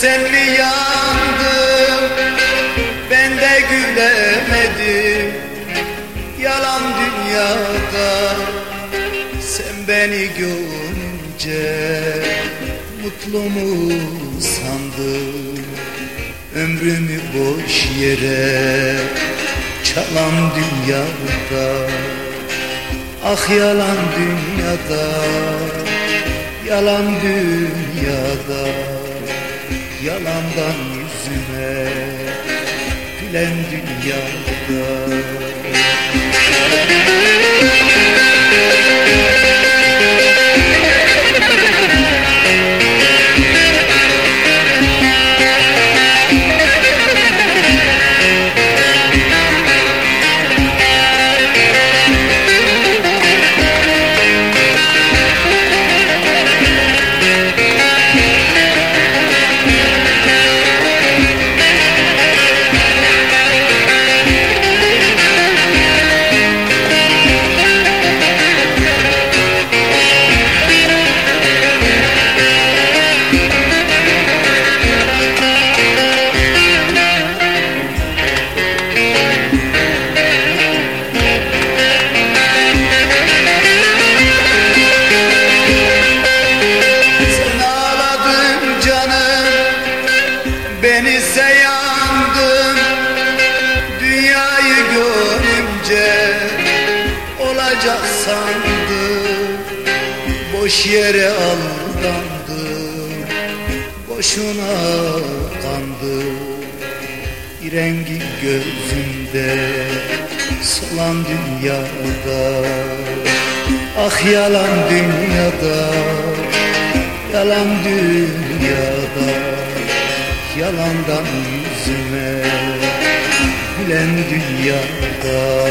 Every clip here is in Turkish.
Sen mi yandın ben de gülemedim. Yalan dünyada sen beni görünce Mutlu mu sandın? Ömrümü boş yere Çalan dünyada ah yalan dünyada Yalan dünyada. Yalandan yüzüme Gülen dünyada Beni ise yandım Dünyayı görünce Olacak sandım. Boş yere aldandım Boşuna kandım. Bir rengi gözümde Solan dünyada Ah yalan dünyada Yalan dünyada Yalandan yüzüme Gülen dünyada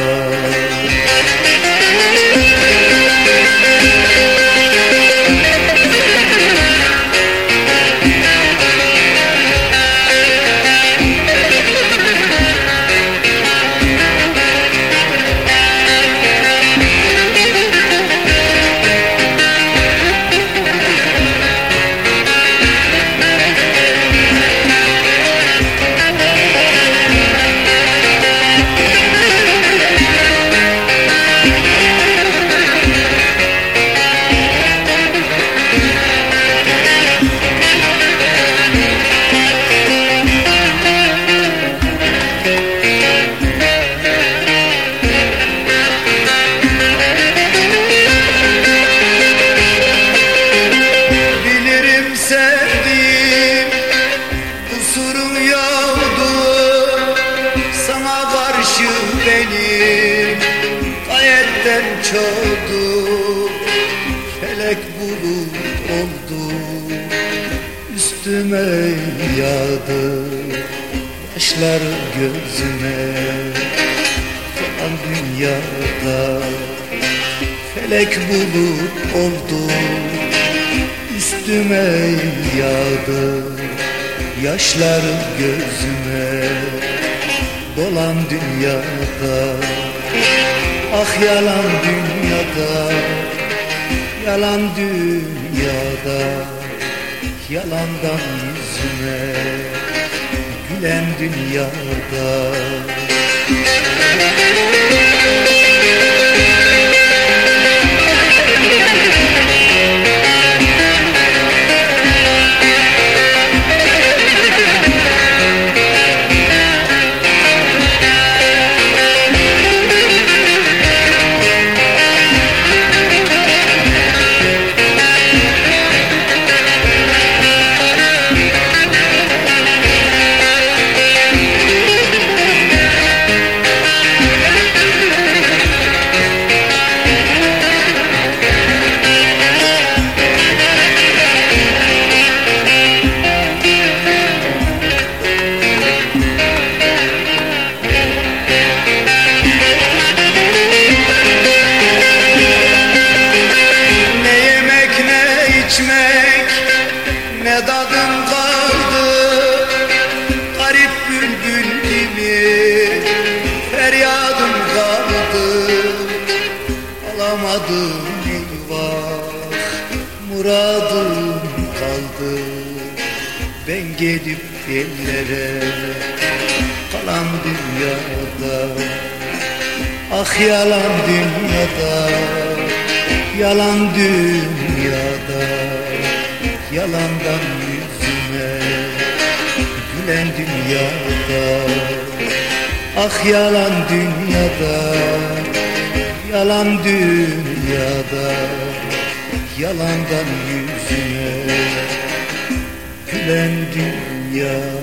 Karşı benim gayetten çoktu Felek bulut oldu üstüme yağdı. Yaşlar gözüme kalan dünyada. Felek bulut oldu üstüme yağdı. Yaşlar gözüme dolan dünyada. Ah yalan dünyada Yalan dünyada. Yalandan yüzüme Gülen dünyada. Ne Alamadım eyvah muradım kaldı Ben gelip ellere kalan dünyada Ah yalan dünyada Yalan dünyada Yalandan yüzüme Gülen dünyada Ah yalan dünyada Yalan dünyada Yalandan yüzüme Gülen dünyada